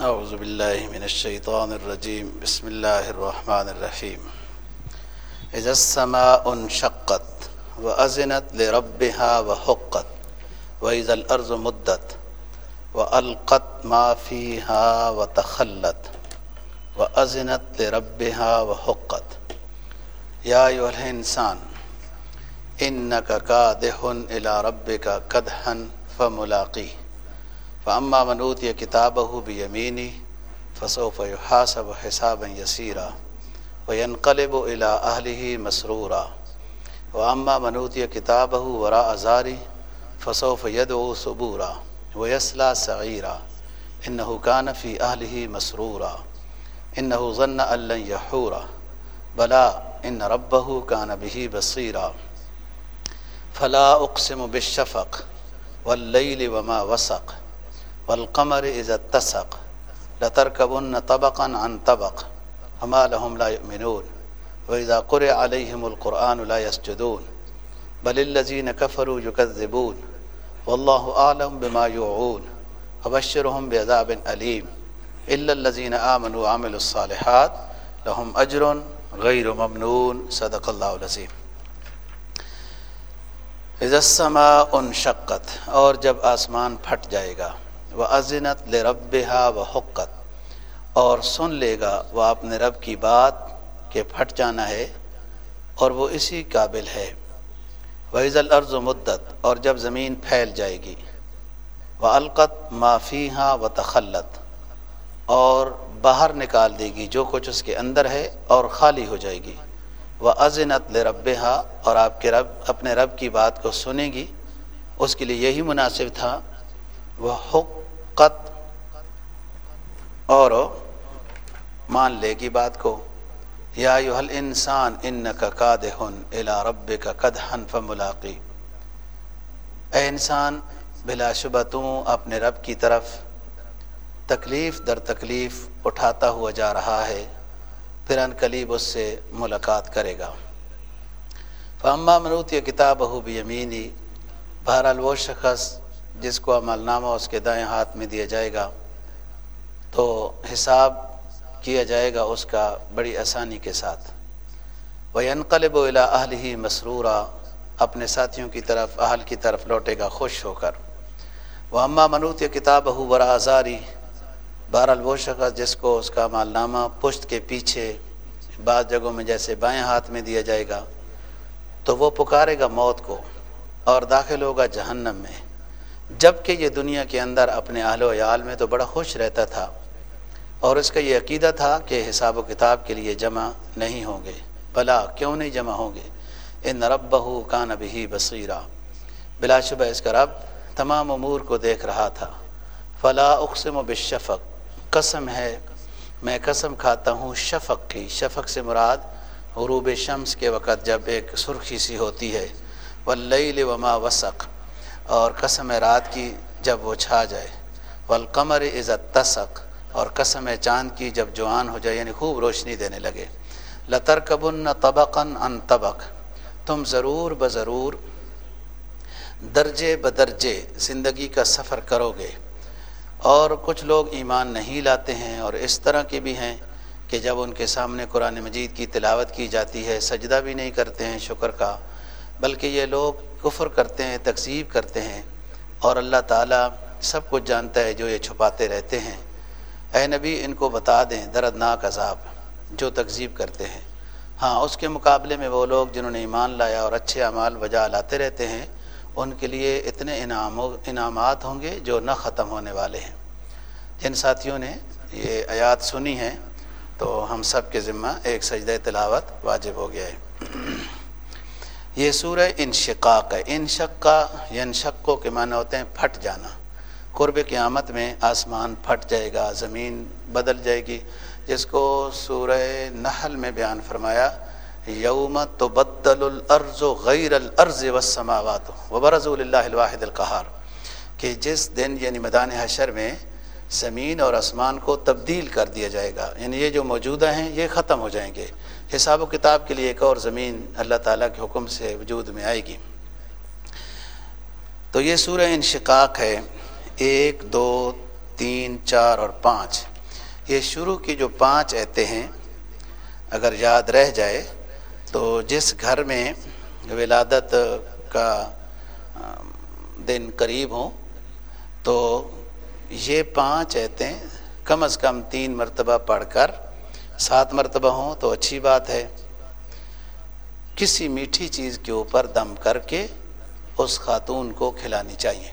أعوذ بالله من الشيطان الرجيم. بسم الله الرحمن الرحيم. إذا السماء انشقت وأزنت لربها وحقت وإذا الأرض مدت وألقت ما فيها وتخلت وأزنت لربها وحقت. يا أيها الإنسان إنك كادح إلى ربك كدحا فملاقيه. فأما من أوتي كتابه بيمينه فسوف يحاسب حسابا يسيرا وينقلب إلى أهله مسرورا. وأما من أوتي كتابه وراء زاره فسوف يدعو صبورا ويسلى سعيرا. إنه كان في أهله مسرورا. إنه ظن أن لن يحورا بلى إن ربه كان به بصيرا. فلا أقسم بالشفق والليل وما وسق. والقمر إذا اتسق لتركبن طبقا عن طبق فما لهم لا يؤمنون وإذا قرئ عليهم القرآن لا يسجدون بل الذين كفروا يكذبون والله أعلم بما يوعون فبشرهم بعذاب أليم إلا الذين آمنوا وعملوا الصالحات لهم أجر غیر ممنون. صدق اللہ العظیم اجسما ان شقت اور جب آسمان پھٹ جائے گا وہ عظنت لربها و حقت اور سن لے گا وہ اپنے رب کی بات کہ پھٹ جانا ہے اور وہ اسی قابل ہے۔ وحض الارض مدت اور جب زمین پھیل جائے گی۔ وہ القت معافی ہاں و تخلت اور باہر نکال دے گی جو کچھ اس کے اندر ہے اور خالی ہو جائے گی۔ وہ عظنت لرب اور آپ کے رب، اپنے رب کی بات کو سنے گی۔ اس کے لیے یہی مناسب تھا۔ وہ حقت اور مان لے گی بات کو، یا یوحل انسان ان کا کاد ہن الا رب کا کدہن فملاقی۔ اے انسان، بلا شبہ تو اپنے رب کی طرف تکلیف در تکلیف اٹھاتا ہوا جا رہا ہے، پھر ان قلیب اس سے ملاقات کرے گا۔ فاما منوت یہ کتاب ہو بھی امینی بہرحال وہ شخص جس کو عمل نامہ اس کے دائیں ہاتھ میں دیا جائے گا، تو حساب کیا جائے گا اس کا بڑی آسانی کے ساتھ۔ وہ انقلب و الا اہل ہی مسرورہ اپنے ساتھیوں کی طرف، اہل کی طرف لوٹے گا خوش ہو کر۔ وہ اماں منوت یہ کتاب ہو برا آزاری بہرحال وہ شخص جس کو اس کا مال نامہ پشت کے پیچھے بعض جگہوں میں جیسے بائیں ہاتھ میں دیا جائے گا، تو وہ پکارے گا موت کو اور داخل ہوگا جہنم میں۔ جبکہ یہ دنیا کے اندر اپنے اہل و عیال میں تو بڑا خوش رہتا تھا اور اس کا یہ عقیدہ تھا کہ حساب و کتاب کے لیے جمع نہیں ہوں گے۔ بلا، کیوں نہیں جمع ہوں گے؟ ان رب بہو کان ابھی بصیرہ بلا شبہ اس کا رب تمام امور کو دیکھ رہا تھا۔ فلا اقسم و بشفق قسم ہے، میں قسم کھاتا ہوں شفق کی۔ شفق سے مراد غروب شمس کے وقت جب ایک سرخی سی ہوتی ہے۔ واللیل وما وسق۔ اور قسم رات کی جب وہ چھا جائے۔ والقمر عزت تسق اور قسم چاند کی جب جوان ہو جائے یعنی خوب روشنی دینے لگے۔ لطر کبن طبقاً ان طبق، تم ضرور بضرور درجے بدرجے زندگی کا سفر کرو گے۔ اور کچھ لوگ ایمان نہیں لاتے ہیں اور اس طرح کے بھی ہیں کہ جب ان کے سامنے قرآن مجید کی تلاوت کی جاتی ہے، سجدہ بھی نہیں کرتے ہیں، شکر کا بلکہ یہ لوگ کفر کرتے ہیں تقسیب کرتے ہیں اور اللہ تعالیٰ سب کچھ جانتا ہے جو یہ چھپاتے رہتے ہیں۔ اے نبی، ان کو بتا دیں دردناک عذاب جو تقزیب کرتے ہیں۔ ہاں اس کے مقابلے میں وہ لوگ جنہوں نے ایمان لایا اور اچھے اعمال بجا لاتے رہتے ہیں، ان کے لیے اتنے انعام انعامات ہوں گے جو نہ ختم ہونے والے ہیں۔ جن ساتھیوں نے یہ آیات سنی ہے تو ہم سب کے ذمہ ایک سجدہ تلاوت واجب ہو گیا ہے۔ یہ سورہ انشقاق ہے۔ انشقا ینشقوں یعنی کے معنی ہوتے ہیں پھٹ جانا۔ قرب قیامت میں آسمان پھٹ جائے گا، زمین بدل جائے گی۔ جس کو سورہ نحل میں بیان فرمایا، یوم تبدل الارض غیر الارض والسماوات وبرزوا للہ الواحد القہار۔ کہ جس دن یعنی میدان حشر میں زمین اور آسمان کو تبدیل کر دیا جائے گا یعنی یہ جو موجودہ ہیں، یہ ختم ہو جائیں گے۔ حساب و کتاب کے لیے ایک اور زمین اللہ تعالیٰ کے حکم سے وجود میں آئے گی۔ تو یہ سورہ انشقاق ہے۔ ایک، دو، تین، چار اور پانچ۔ یہ شروع کی جو پانچ ایتے ہیں، اگر یاد رہ جائے تو جس گھر میں ولادت کا، دن قریب ہوں، تو یہ پانچ ایتیں کم از کم تین مرتبہ پڑھ کر سات مرتبہ ہوں تو اچھی بات ہے۔ کسی میٹھی چیز کے اوپر دم کر کے اس خاتون کو کھلانی چاہیے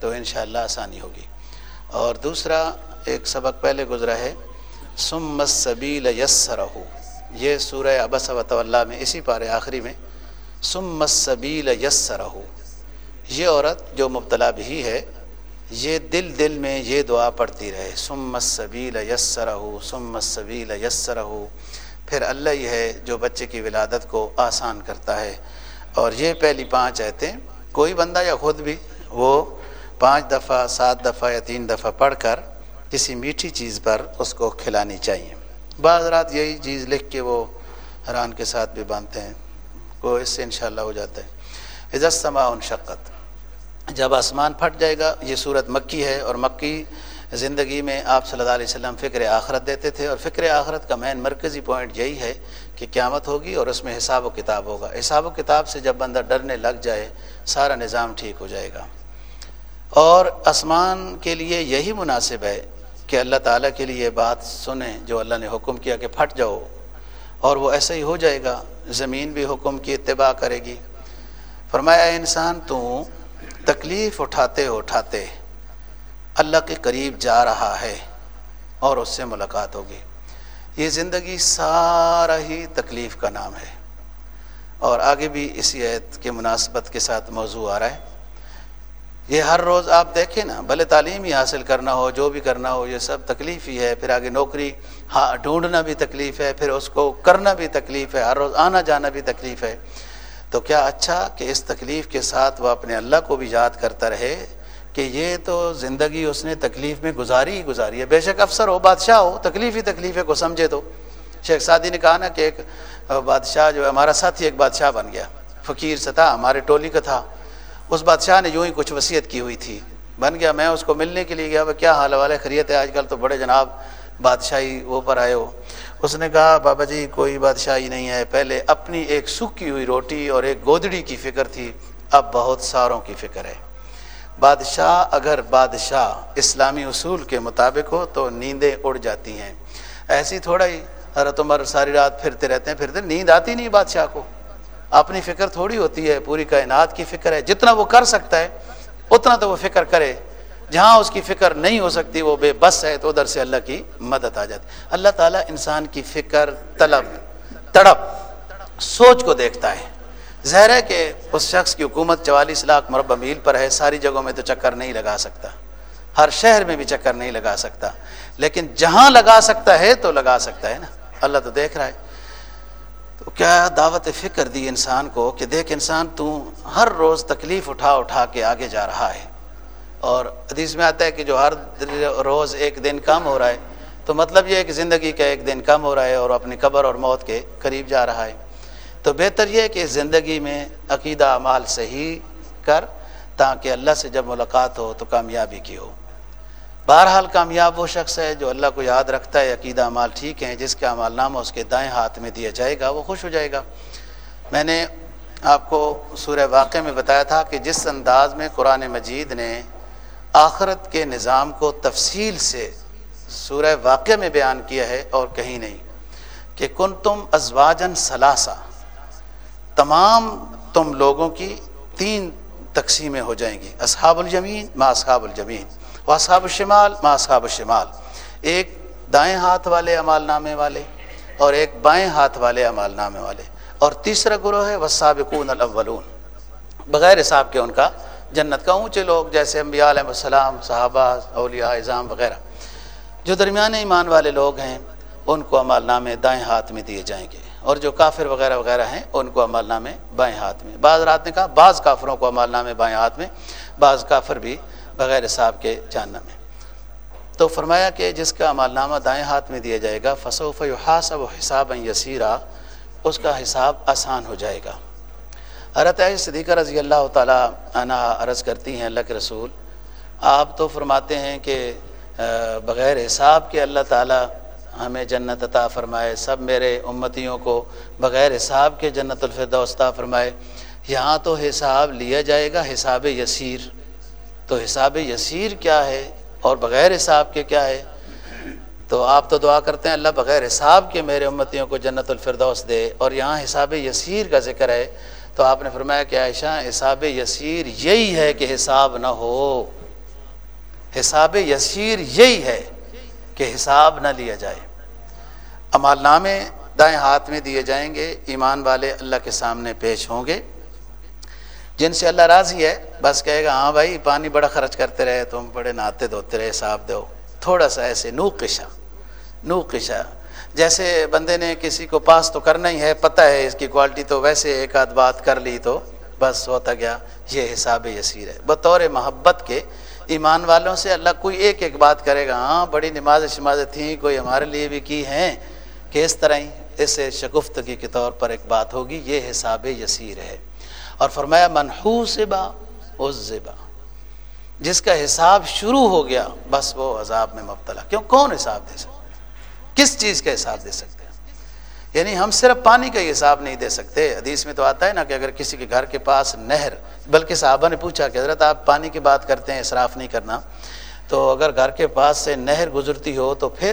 تو انشاءاللہ آسانی ہوگی۔ اور دوسرا ایک سبق پہلے گزرا ہے۔ سم مسبیل یس رہو یہ سورہ ابس و اللہ میں اسی پارے آخری میں۔ سم مسبیل یس رہو یہ عورت جو مبتلا بھی ہے یہ دل دل میں یہ دعا پڑھتی رہے۔ سم مسبیل یس رہو سم مسبیل یس رہو پھر اللہ ہی ہے جو بچے کی ولادت کو آسان کرتا ہے۔ اور یہ پہلی پانچ آیتیں، کوئی بندہ یا خود بھی وہ پانچ دفعہ، سات دفعہ یا تین دفعہ پڑھ کر کسی میٹھی چیز پر اس کو کھلانی چاہیے۔ بعض رات یہی چیز لکھ کے وہ حیران کے ساتھ بھی باندھتے ہیں۔ وہ اس سے انشاءاللہ ہو جاتا ہے۔ عزت سما ان شقت جب آسمان پھٹ جائے گا، یہ صورت مکی ہے اور مکی زندگی میں آپ صلی اللہ علیہ وسلم فکر آخرت دیتے تھے اور فکر آخرت کا مین مرکزی پوائنٹ یہی ہے کہ قیامت ہوگی اور اس میں حساب و کتاب ہوگا۔ حساب و کتاب سے جب بندہ ڈرنے لگ جائے، سارا نظام ٹھیک ہو جائے گا۔ اور آسمان کے لیے یہی مناسب ہے کہ اللہ تعالیٰ کے لیے بات سنیں جو اللہ نے حکم کیا کہ پھٹ جاؤ، اور وہ ایسا ہی ہو جائے گا۔ زمین بھی حکم کی اتباع کرے گی۔ فرمایا انسان، تو تکلیف اٹھاتے اٹھاتے اللہ کے قریب جا رہا ہے اور اس سے ملاقات ہوگی۔ یہ زندگی سارا ہی تکلیف کا نام ہے۔ اور آگے بھی اسی عید کے مناسبت کے ساتھ موضوع آ رہا ہے۔ یہ ہر روز آپ دیکھیں نا، بھلے تعلیم ہی حاصل کرنا ہو، جو بھی کرنا ہو، یہ سب تکلیف ہی ہے۔ پھر آگے نوکری ہاں ڈھونڈنا بھی تکلیف ہے۔ پھر اس کو کرنا بھی تکلیف ہے۔ ہر روز آنا جانا بھی تکلیف ہے۔ تو کیا اچھا کہ اس تکلیف کے ساتھ وہ اپنے اللہ کو بھی یاد کرتا رہے کہ یہ تو زندگی اس نے تکلیف میں گزاری ہی گزاری ہے۔ بے شک افسر ہو، بادشاہ ہو، تکلیف ہی تکلیف ہے، کو سمجھے تو۔ شیخ سعدی نے کہا نا کہ ایک بادشاہ جو ہمارا ساتھی ایک بادشاہ بن گیا، فقیر سے تھا، ہمارے ٹولی کا تھا۔ اس بادشاہ نے یوں ہی کچھ وصیت کی ہوئی تھی۔ بن گیا، میں اس کو ملنے کے لیے گیا، وہ کیا حال والے خریت ہے؟ آج کل تو بڑے جناب بادشاہی وہ پر آئے ہو۔ اس نے کہا، بابا جی کوئی بادشاہی نہیں ہے۔ پہلے اپنی ایک سکی ہوئی روٹی اور ایک گودڑی کی فکر تھی۔ اب بہت ساروں کی فکر ہے۔ بادشاہ اگر بادشاہ اسلامی اصول کے مطابق ہو تو نیندیں اڑ جاتی ہیں۔ ایسی تھوڑا ہی حضرت عمر ساری رات پھرتے رہتے ہیں، پھرتے نیند آتی نہیں بادشاہ کو۔ اپنی فکر تھوڑی ہوتی ہے، پوری کائنات کی فکر ہے۔ جتنا وہ کر سکتا ہے، اتنا تو وہ فکر کرے۔ جہاں اس کی فکر نہیں ہو سکتی، وہ بے بس ہے تو ادھر سے اللہ کی مدد آ جاتی۔ اللہ تعالیٰ انسان کی فکر، طلب، تڑپ، سوچ کو دیکھتا ہے۔ ظاہر ہے کہ اس شخص کی حکومت چوالیس لاکھ مربع میل پر ہے، ساری جگہوں میں تو چکر نہیں لگا سکتا۔ ہر شہر میں بھی چکر نہیں لگا سکتا۔ لیکن جہاں لگا سکتا ہے تو لگا سکتا ہے نا۔ اللہ تو دیکھ رہا ہے۔ تو کیا دعوت فکر دی انسان کو کہ دیکھ انسان، تو ہر روز تکلیف اٹھا اٹھا کے آگے جا رہا ہے۔ اور حدیث میں آتا ہے کہ جو ہر روز ایک دن کم ہو رہا ہے، تو مطلب یہ ہے کہ زندگی کا ایک دن کم ہو رہا ہے اور اپنی قبر اور موت کے قریب جا رہا ہے۔ تو بہتر یہ ہے کہ زندگی میں عقیدہ اعمال صحیح کر، تاکہ اللہ سے جب ملاقات ہو تو کامیابی کی ہو۔ بہرحال کامیاب وہ شخص ہے جو اللہ کو یاد رکھتا ہے، عقیدہ اعمال ٹھیک ہیں، جس کا عمال نامہ اس کے دائیں ہاتھ میں دیا جائے گا، وہ خوش ہو جائے گا۔ میں نے آپ کو سورہ واقع میں بتایا تھا کہ جس انداز میں قرآن مجید نے آخرت کے نظام کو تفصیل سے سورہ واقع میں بیان کیا ہے اور کہیں نہیں کہ کن تم ازواجن ثلاثہ، تمام تم لوگوں کی تین تقسیمیں ہو جائیں گی، اصحاب الجمین ما اصحاب الجمین و اصحاب الشمال ما اصحاب الشمال۔ ایک دائیں ہاتھ والے عمال نامے والے اور ایک بائیں ہاتھ والے عمال نامے والے۔ اور تیسرا گروہ ہے وسابقون الاولون۔ بغیر حساب کے ان کا جنت کا اونچے لوگ جیسے انبیاء علیہ السلام، صحابہ، اولیاء اظام وغیرہ، جو درمیان ایمان والے لوگ ہیں، ان کو عمال نامے دائیں ہاتھ میں دیے جائیں گے۔ اور جو کافر وغیرہ وغیرہ ہیں، ان کو عمال نامے بائیں ہاتھ میں۔ بعض رات نے کہا، بعض کافروں کو عمال نامے بائیں ہاتھ میں، بعض کافر بھی بغیر حساب کے جاننا میں۔ تو فرمایا کہ جس کا عمال نامہ دائیں ہاتھ میں دیا جائے گا فصوف حاصب و حساب یسیرہ اس کا حساب آسان ہو جائے گا۔ حضرت صدیقہ رضی اللہ تعالیٰ عنہ عرض کرتی ہیں اللہ کے رسول، آپ تو فرماتے ہیں کہ بغیر حساب کے اللہ تعالیٰ ہمیں جنت عطا فرمائے، سب میرے امتیوں کو بغیر حساب کے جنت الفردوس عطا فرمائے۔ یہاں تو حساب لیا جائے گا، حساب یسیر۔ تو حساب یسیر کیا ہے اور بغیر حساب کے کیا ہے؟ تو آپ تو دعا کرتے ہیں، اللہ بغیر حساب کے میرے امتیوں کو جنت الفردوس دے۔ اور یہاں حساب یسیر کا ذکر ہے تو آپ نے فرمایا کہ عائشہ، حساب یسیر یہی ہے کہ حساب نہ ہو۔ حساب یسیر یہی ہے کہ حساب نہ لیا جائے۔ امال نامے دائیں ہاتھ میں دیے جائیں گے، ایمان والے اللہ کے سامنے پیش ہوں گے۔ جن سے اللہ راضی ہے، بس کہے گا ہاں بھائی، پانی بڑا خرچ کرتے رہے، تم بڑے نہاتے دھوتے رہے صاف دو۔ تھوڑا سا ایسے نو قشا نو قشا جیسے بندے نے کسی کو پاس تو کرنا ہی ہے، پتہ ہے اس کی کوالٹی تو ویسے ایک آدھ بات کر لی تو بس ہوتا گیا۔ یہ حساب یسیر ہے۔ بطور محبت کے ایمان والوں سے اللہ کوئی ایک ایک بات کرے گا ہاں بڑی نماز شمازیں تھیں، کوئی ہمارے لیے بھی کی ہیں کہ اس طرح ہی اسے شگفتگی کے طور پر ایک بات ہوگی۔ یہ حساب یسیر ہے۔ اور فرمایا منحوس با عزبا جس کا حساب شروع ہو گیا، بس وہ عذاب میں مبتلا۔ کیوں؟ کون حساب دے سکتا کس چیز کا حساب دے سکتے ہیں؟ یعنی ہم صرف پانی کا حساب نہیں دے سکتے۔ حدیث میں تو آتا ہے نا کہ اگر کسی کے گھر کے پاس نہر، بلکہ صحابہ نے پوچھا کہ حضرت آپ پانی کی بات کرتے ہیں اصراف نہیں کرنا، تو اگر گھر کے پاس سے نہر گزرتی ہو تو پھر؟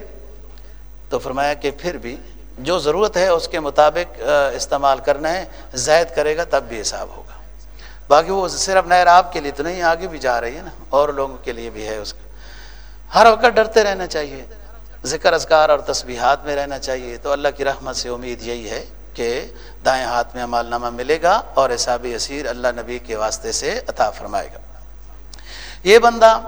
تو فرمایا کہ پھر بھی جو ضرورت ہے اس کے مطابق استعمال کرنا ہے، زائد کرے گا تب بھی حساب ہوگا۔ باقی وہ صرف نہر آپ کے لیے تو نہیں، آگے بھی جا رہی ہے نا، اور لوگوں کے لیے بھی ہے اس کا۔ ہر وقت ڈرتے رہنا چاہیے۔ ذکر اذکار اور تسبیحات میں رہنا چاہیے، تو اللہ کی رحمت سے امید یہی ہے کہ دائیں ہاتھ میں عمال نامہ ملے گا اور حساب اسیر اللہ نبی کے واسطے سے عطا فرمائے گا۔ یہ بندہ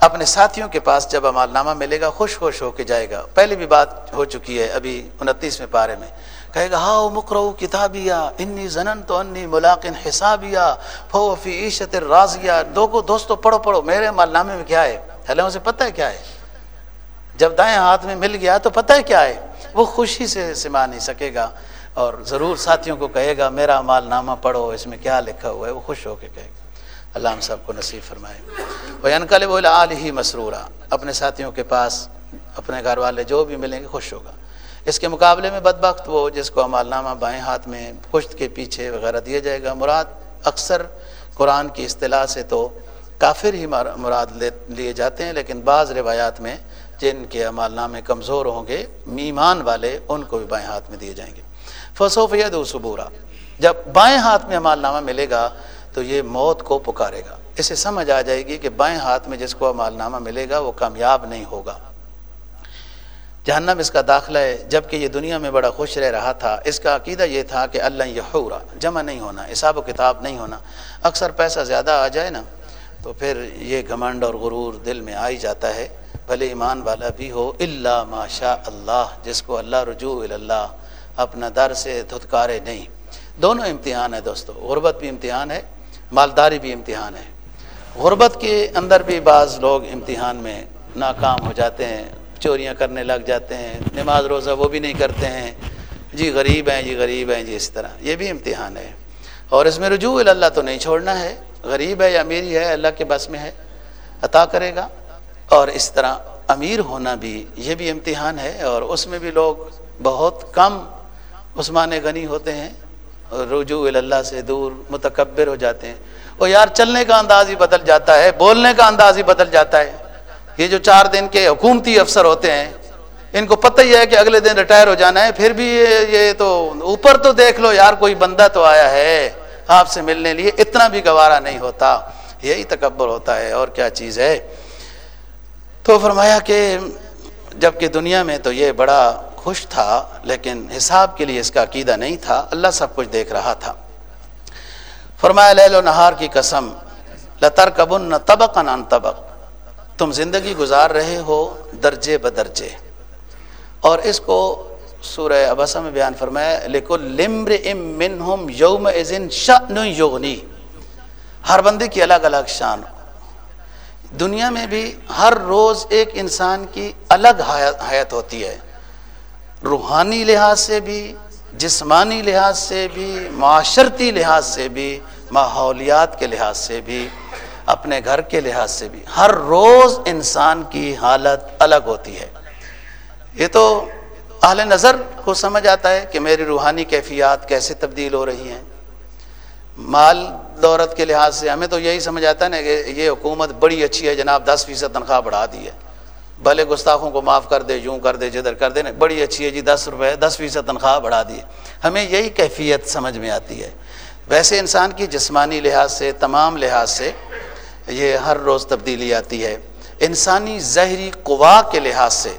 اپنے ساتھیوں کے پاس جب عمال نامہ ملے گا، خوش خوش ہو کے جائے گا۔ پہلے بھی بات ہو چکی ہے ابھی انتیسویں پارے میں۔ کہے گا، ہاؤ مکرو کتابیا، انی زنن تو انی ملاقن حسابیا فو فی عیشت رازیا دو کو دوستو، پڑھو پڑھو، میرے عمال نامے میں کیا ہے؟ اللہ اسے پتہ ہے کیا ہے۔ جب دائیں ہاتھ میں مل گیا تو پتہ ہے کیا ہے؟ وہ خوشی سے سما نہیں سکے گا اور ضرور ساتھیوں کو کہے گا، میرا مال نامہ پڑھو، اس میں کیا لکھا ہوا ہے؟ وہ خوش ہو کے کہے گا۔ اللہ ہم سب کو نصیب فرمائے۔ وہ انکل وہ آل ہی مسرورہ اپنے ساتھیوں کے پاس، اپنے گھر والے جو بھی ملیں گے، خوش ہوگا۔ اس کے مقابلے میں بدبخت وہ، جس کو امال نامہ بائیں ہاتھ میں پشت کے پیچھے وغیرہ دیا جائے گا۔ مراد اکثر قرآن کی اصطلاح سے تو کافر ہی مراد لیے جاتے ہیں، لیکن بعض روایات میں جن کے عمال نامے کمزور ہوں گے میمان والے ان کو بھی بائیں ہاتھ میں دیے جائیں گے۔ فصوف ید صبورا جب بائیں ہاتھ میں عمال نامہ ملے گا تو یہ موت کو پکارے گا۔ اسے سمجھ آ جائے گی کہ بائیں ہاتھ میں جس کو عمال نامہ ملے گا وہ کامیاب نہیں ہوگا۔ جہنم اس کا داخلہ ہے جبکہ یہ دنیا میں بڑا خوش رہ رہا تھا۔ اس کا عقیدہ یہ تھا کہ اللہ یہ ہو رہا جمع نہیں ہونا، حساب و کتاب نہیں ہونا۔ اکثر پیسہ زیادہ آ جائے نا، تو پھر یہ گھمنڈ اور غرور دل میں آ ہی جاتا ہے۔ بھلے ایمان والا بھی ہو اللہ ماشا اللہ، جس کو اللہ رجوع اللہ اپنا در سے دھتکارے نہیں۔ دونوں امتحان ہے دوستو، غربت بھی امتحان ہے، مالداری بھی امتحان ہے۔ غربت کے اندر بھی بعض لوگ امتحان میں ناکام ہو جاتے ہیں، چوریاں کرنے لگ جاتے ہیں، نماز روزہ وہ بھی نہیں کرتے ہیں۔ جی غریب ہیں جی غریب ہیں جی اس طرح، یہ بھی امتحان ہے۔ اور اس میں رجوع اللہ تو نہیں چھوڑنا ہے، غریب ہے یا امیری ہے، اللہ کے بس میں ہے، عطا کرے گا۔ اور اس طرح امیر ہونا بھی یہ بھی امتحان ہے اور اس میں بھی لوگ بہت کم عثمان غنی ہوتے ہیں رجوع اللہ سے دور متکبر ہو جاتے ہیں۔ وہ یار چلنے کا انداز ہی بدل جاتا ہے، بولنے کا انداز ہی بدل جاتا ہے۔ یہ جو چار دن کے حکومتی افسر ہوتے ہیں، ان کو پتہ ہی ہے کہ اگلے دن ریٹائر ہو جانا ہے، پھر بھی یہ تو اوپر تو دیکھ لو یار، کوئی بندہ تو آیا ہے آپ سے ملنے لیے، اتنا بھی گوارا نہیں ہوتا۔ یہی تکبر ہوتا ہے اور کیا چیز ہے۔ تو فرمایا کہ جبکہ دنیا میں تو یہ بڑا خوش تھا، لیکن حساب کے لیے اس کا عقیدہ نہیں تھا، اللہ سب کچھ دیکھ رہا تھا۔ فرمایا، لیل و نہار کی قسم لتر کبن طبق ان طبق۔ تم زندگی گزار رہے ہو درجے بدرجے۔ اور اس کو سورہ ابسا میں بیان فرمایا لمر ام یوم یغنی۔ ہر بندے کی الگ الگ شان۔ دنیا میں بھی ہر روز ایک انسان کی الگ حیات ہوتی ہے۔ روحانی لحاظ سے بھی، جسمانی لحاظ سے بھی، معاشرتی لحاظ سے بھی، ماحولیات کے لحاظ سے بھی، اپنے گھر کے لحاظ سے بھی، ہر روز انسان کی حالت الگ ہوتی ہے۔ یہ تو اہل نظر کو سمجھ آتا ہے کہ میری روحانی کیفیات کیسے تبدیل ہو رہی ہیں۔ مال دولت کے لحاظ سے ہمیں تو یہی سمجھ آتا ہے نا کہ یہ حکومت بڑی اچھی ہے جناب، دس فیصد تنخواہ بڑھا دی ہے۔ بھلے گستاخوں کو معاف کر دے، یوں کر دے، جدھر کر دے نا، بڑی اچھی ہے جی دس روپے، دس فیصد تنخواہ بڑھا دی ہمیں یہی کیفیت سمجھ میں آتی ہے۔ ویسے انسان کی جسمانی لحاظ سے، تمام لحاظ سے یہ ہر روز تبدیلی آتی ہے۔ انسانی زہری قوا کے لحاظ سے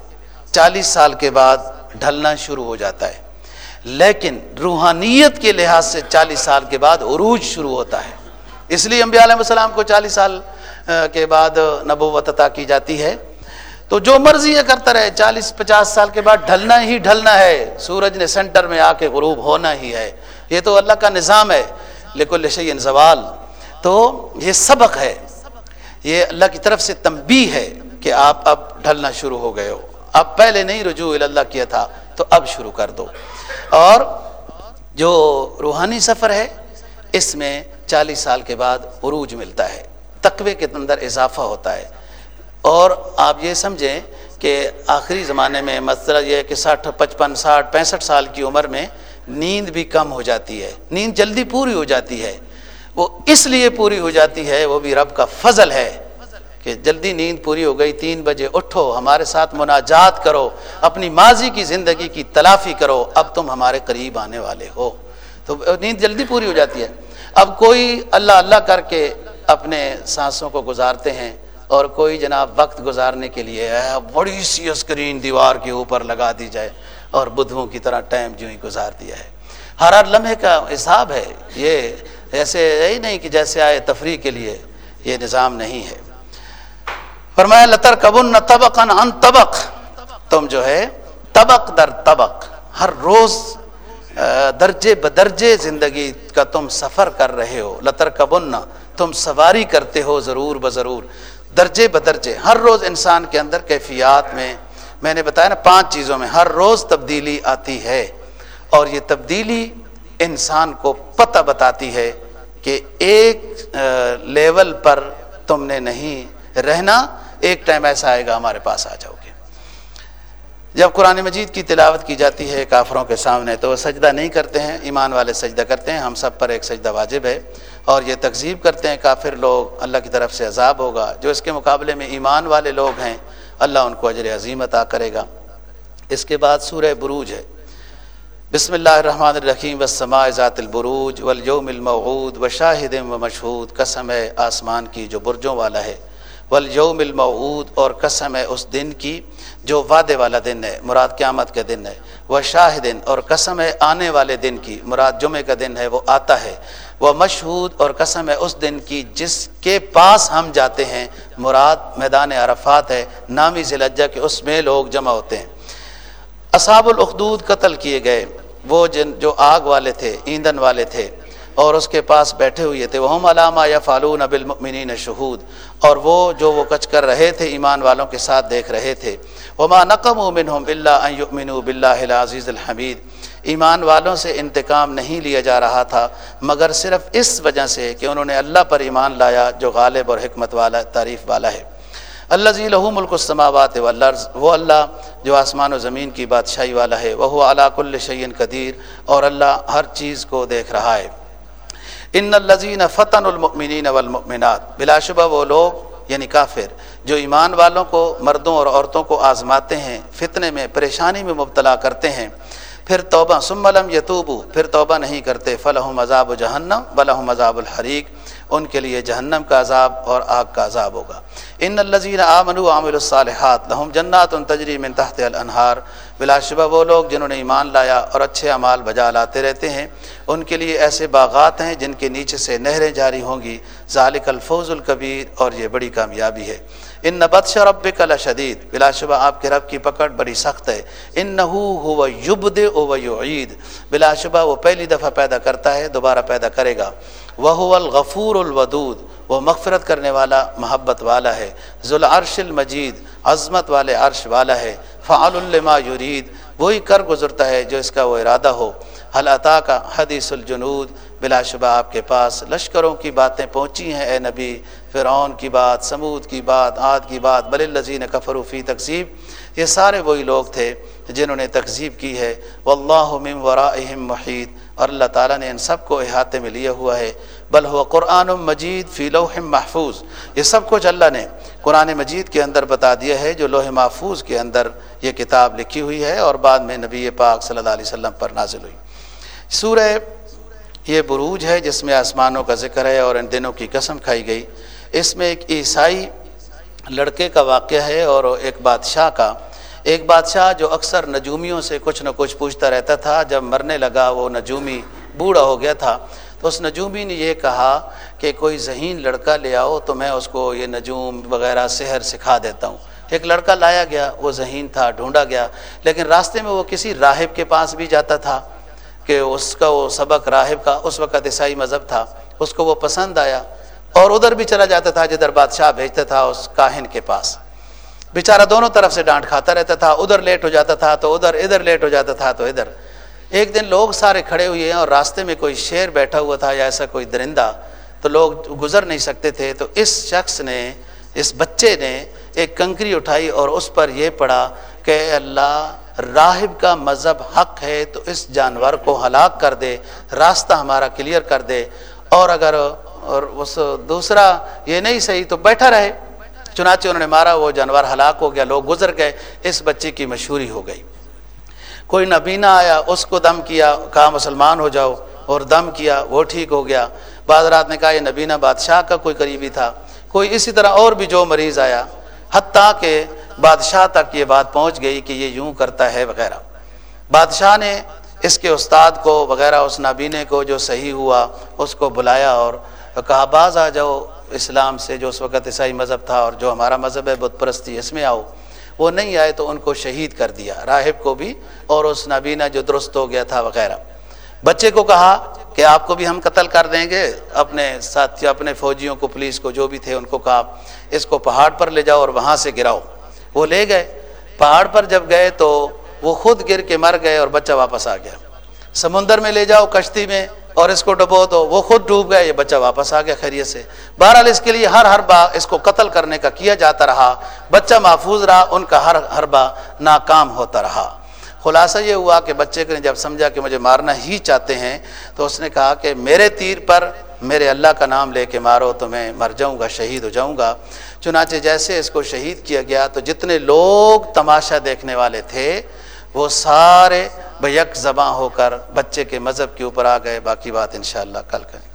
چالیس سال کے بعد ڈھلنا شروع ہو جاتا ہے۔ لیکن روحانیت کے لحاظ سے چالیس سال کے بعد عروج شروع ہوتا ہے۔ اس لیے انبیاء علیہ السلام کو چالیس سال کے بعد نبوت عطا کی جاتی ہے۔ تو جو مرضی ہے کرتا رہے، چالیس پچاس سال کے بعد ڈھلنا ہی ڈھلنا ہے۔ سورج نے سینٹر میں آ کے غروب ہونا ہی ہے۔ یہ تو اللہ کا نظام ہے۔ لیکن شعین زوال۔ تو یہ سبق ہے۔ یہ اللہ کی طرف سے تنبیہ ہے کہ آپ اب ڈھلنا شروع ہو گئے ہو۔ اب پہلے نہیں رجوع اللہ کیا تھا، تو اب شروع کر دو۔ اور جو روحانی سفر ہے، اس میں چالیس سال کے بعد عروج ملتا ہے۔ تقوی کے اندر اضافہ ہوتا ہے۔ اور آپ یہ سمجھیں کہ آخری زمانے میں مسئلہ یہ ہے کہ ساٹھ، پچپن، ساٹھ، پینسٹھ سال کی عمر میں نیند بھی کم ہو جاتی ہے۔ نیند جلدی پوری ہو جاتی ہے۔ وہ اس لیے پوری ہو جاتی ہے، وہ بھی رب کا فضل ہے۔ کہ جلدی نیند پوری ہو گئی، تین بجے اٹھو، ہمارے ساتھ مناجات کرو، اپنی ماضی کی زندگی کی تلافی کرو، اب تم ہمارے قریب آنے والے ہو۔ تو نیند جلدی پوری ہو جاتی ہے۔ اب کوئی اللہ اللہ کر کے اپنے سانسوں کو گزارتے ہیں اور کوئی جناب وقت گزارنے کے لیے بڑی سی اسکرین دیوار کے اوپر لگا دی جائے اور بدھوؤں کی طرح ٹائم جو ہی گزار دیا ہے۔ ہر ہر لمحے کا حساب ہے۔ یہ ایسے یہی نہیں کہ جیسے آئے تفریح کے لیے، یہ نظام نہیں ہے۔ فرمایا لتر کبن طبق ان طبق۔ تم جو ہے، طبق در طبق۔ ہر روز درجے بدرجے زندگی کا تم سفر کر رہے ہو۔ لتر کبن تم سواری کرتے ہو ضرور بضرور۔ درجے بدرجے۔ ہر روز انسان کے اندر کیفیات میں میں نے بتایا نا، پانچ چیزوں میں ہر روز تبدیلی آتی ہے۔ اور یہ تبدیلی انسان کو پتہ بتاتی ہے کہ ایک لیول پر تم نے نہیں رہنا۔ ایک ٹائم ایسا آئے گا ہمارے پاس آ جاؤ گے۔ جب قرآن مجید کی تلاوت کی جاتی ہے کافروں کے سامنے تو وہ سجدہ نہیں کرتے ہیں، ایمان والے سجدہ کرتے ہیں۔ ہم سب پر ایک سجدہ واجب ہے اور یہ تقزیب کرتے ہیں کافر لوگ۔ اللہ کی طرف سے عذاب ہوگا۔ جو اس کے مقابلے میں ایمان والے لوگ ہیں، اللہ ان کو اجر عظیم عطا کرے گا۔ اس کے بعد سورہ بروج ہے۔ بسم اللہ الرحمن الرحیم۔ وسما ذات البروج والیوم الموعود۔ و شاہد و مشہود۔ قسم ہے آسمان کی جو برجوں والا ہے۔ والیوم الموعود اور قسم ہے اس دن کی جو وعدے والا دن ہے، مراد قیامت کے دن ہے۔ وہ شاہدن اور قسم ہے آنے والے دن کی، مراد جمعے کا دن ہے، وہ آتا ہے۔ وہ مشہود اور قسم ہے اس دن کی جس کے پاس ہم جاتے ہیں۔ مراد میدان عرفات ہے، نامی ذلجہ کے اس میں لوگ جمع ہوتے ہیں۔ اصحاب الاخدود قتل کیے گئے۔ وہ جن، جو آگ والے تھے، ایندھن والے تھے۔ اور اس کے پاس بیٹھے ہوئے تھے۔ وہ علامہ یا فالون بالمؤمنین شہود اور وہ جو وہ کچ کر رہے تھے، ایمان والوں کے ساتھ دیکھ رہے تھے۔ وما نقم منہم اللہ یؤمن باللہ العزیز الحمید ایمان والوں سے انتقام نہیں لیا جا رہا تھا، مگر صرف اس وجہ سے کہ انہوں نے اللہ پر ایمان لایا، جو غالب اور حکمت والا، تعریف والا ہے۔ اللہ ذی لہو ملک السماوات والارض وہ اللہ جو آسمان و زمین کی بادشاہی والا ہے۔ وہ علاق الشعین قدیر اور اللہ ہر چیز کو دیکھ رہا ہے۔ ان الزین فتن المؤمنین والمؤمنات بلا شبہ وہ لوگ یعنی کافر، جو ایمان والوں کو، مردوں اور عورتوں کو آزماتے ہیں، فتنے میں، پریشانی میں مبتلا کرتے ہیں۔ پھر توبہ سم سملم یتوبو پھر توبہ نہیں کرتے۔ فلاح عذاب و جہنم بلحم عذاب الحریق۔ ان کے لیے جہنم کا عذاب اور آگ کا عذاب ہوگا۔ ان الزین آمن عامل الصالحات، لہم جنات ان تجری من تحت الانہار۔ بلا شبہ وہ لوگ جنہوں نے ایمان لایا اور اچھے اعمال بجا لاتے رہتے ہیں، ان کے لیے ایسے باغات ہیں جن کے نیچے سے نہریں جاری ہوں گی۔ ذالک الفوز الکبیر اور یہ بڑی کامیابی ہے۔ ان نبت رب کلا شدید بلا شبہ آپ کے رب کی پکڑ بڑی سخت ہے ان نحو یبد او عید بلا شبہ وہ پہلی دفعہ پیدا کرتا ہے، دوبارہ پیدا کرے گا۔ وہ الغفور الودود، وہ مغفرت کرنے والا، محبت والا ہے۔ ذوالعرش المجید، عظمت والے عرش والا ہے۔ فعال الما یرید، وہی کر گزرتا ہے جو اس کا وہ ارادہ ہو۔ حلطا کا حدیث الجنود، بلا شبہ آپ کے پاس لشکروں کی باتیں پہنچی ہیں، اے نبی، فرعون کی بات، سمود کی بات، عاد کی بات، بل الزین کفروفی تقسیب یہ سارے وہی لوگ تھے جنہوں نے تقزیب کی ہے۔ واللہ من ورائہم محید اور اللہ تعالیٰ نے ان سب کو احاطے میں لیا ہوا ہے۔ بل ہوا قرآن مجید فی لوح محفوظ۔ یہ سب کچھ اللہ نے قرآن مجید کے اندر بتا دیا ہے، جو لوح محفوظ کے اندر یہ کتاب لکھی ہوئی ہے اور بعد میں نبی پاک صلی اللہ علیہ وسلم پر نازل ہوئی۔ سورہ یہ بروج ہے جس میں آسمانوں کا ذکر ہے اور ان دنوں کی قسم کھائی گئی۔ اس میں ایک عیسائی لڑکے کا واقعہ ہے اور ایک بادشاہ کا۔ ایک بادشاہ جو اکثر نجومیوں سے کچھ نہ کچھ پوچھتا رہتا تھا، جب مرنے لگا وہ نجومی بوڑھا ہو گیا تھا۔ تو اس نجومی نے یہ کہا کہ کوئی ذہین لڑکا لے آؤ تو میں اس کو یہ نجوم وغیرہ سحر سکھا دیتا ہوں۔ ایک لڑکا لایا گیا، وہ ذہین تھا، ڈھونڈا گیا، لیکن راستے میں وہ کسی راہب کے پاس بھی جاتا تھا۔ کہ اس کا وہ سبق راہب کا اس وقت عیسائی مذہب تھا، اس کو وہ پسند آیا اور ادھر بھی چلا جاتا تھا جدھر بادشاہ بھیجتا تھا اس کاہن کے پاس۔ بیچارہ دونوں طرف سے ڈانٹ کھاتا رہتا تھا، ادھر لیٹ ہو جاتا تھا تو ادھر ادھر لیٹ ہو جاتا تھا تو ادھر۔ ایک دن لوگ سارے کھڑے ہوئے ہیں اور راستے میں کوئی شیر بیٹھا ہوا تھا یا ایسا کوئی درندہ، تو لوگ گزر نہیں سکتے تھے۔ تو اس شخص نے، اس بچے نے ایک کنکری اٹھائی اور اس پر یہ پڑا کہ اللہ راہب کا مذہب حق ہے تو اس جانور کو ہلاک کر دے، راستہ ہمارا کلیئر کر دے۔ اور اگر، اور اس دوسرا یہ نہیں صحیح تو بیٹھا رہے۔ چنانچہ انہوں نے مارا، وہ جانور ہلاک ہو گیا، لوگ گزر گئے، اس بچے کی مشہوری ہو گئی۔ کوئی نبینا آیا، اس کو دم کیا، کہا مسلمان ہو جاؤ، اور دم کیا، وہ ٹھیک ہو گیا۔ بعض رات نے کہا، یہ نبینا بادشاہ کا کوئی قریبی تھا۔ کوئی اسی طرح اور بھی جو مریض آیا حتیٰ کہ بادشاہ تک یہ بات پہنچ گئی کہ یہ یوں کرتا ہے وغیرہ۔ بادشاہ نے اس کے استاد کو وغیرہ، اس نابینے کو جو صحیح ہوا، اس کو بلایا اور کہا، باز آ جاؤ اسلام سے، جو اس وقت عیسائی مذہب تھا اور جو ہمارا مذہب ہے، بت پرستی، اس میں آؤ۔ وہ نہیں آئے تو ان کو شہید کر دیا، راہب کو بھی اور اس نابینا جو درست ہو گیا تھا وغیرہ۔ بچے کو کہا کہ آپ کو بھی ہم قتل کر دیں گے، اپنے ساتھی اپنے فوجیوں کو، پولیس کو، جو بھی تھے ان کو کہا، اس کو پہاڑ پر لے جاؤ اور وہاں سے گراؤ۔ وہ لے گئے۔ پہاڑ پر جب گئے تو وہ خود گر کے مر گئے اور بچہ واپس آ گیا۔ سمندر میں لے جاؤ، کشتی میں اور اس کو ڈبو دو۔ وہ خود ڈوب گیا یہ بچہ واپس آ گیا خیریت سے۔ بہرحال اس کے لیے ہر ہر با اس کو قتل کرنے کا کیا جاتا رہا۔ بچہ محفوظ رہا، ان کا ہر ہر با ناکام ہوتا رہا۔ خلاصہ یہ ہوا کہ بچے نے جب سمجھا کہ مجھے مارنا ہی چاہتے ہیں، تو اس نے کہا کہ میرے تیر پر میرے اللہ کا نام لے کے مارو تو میں مر جاؤں گا، شہید ہو جاؤں گا۔ چنانچہ جیسے اس کو شہید کیا گیا تو جتنے لوگ تماشا دیکھنے والے تھے، وہ سارے بیک زباں ہو کر بچے کے مذہب کے اوپر آ گئے۔ باقی بات انشاءاللہ کل کریں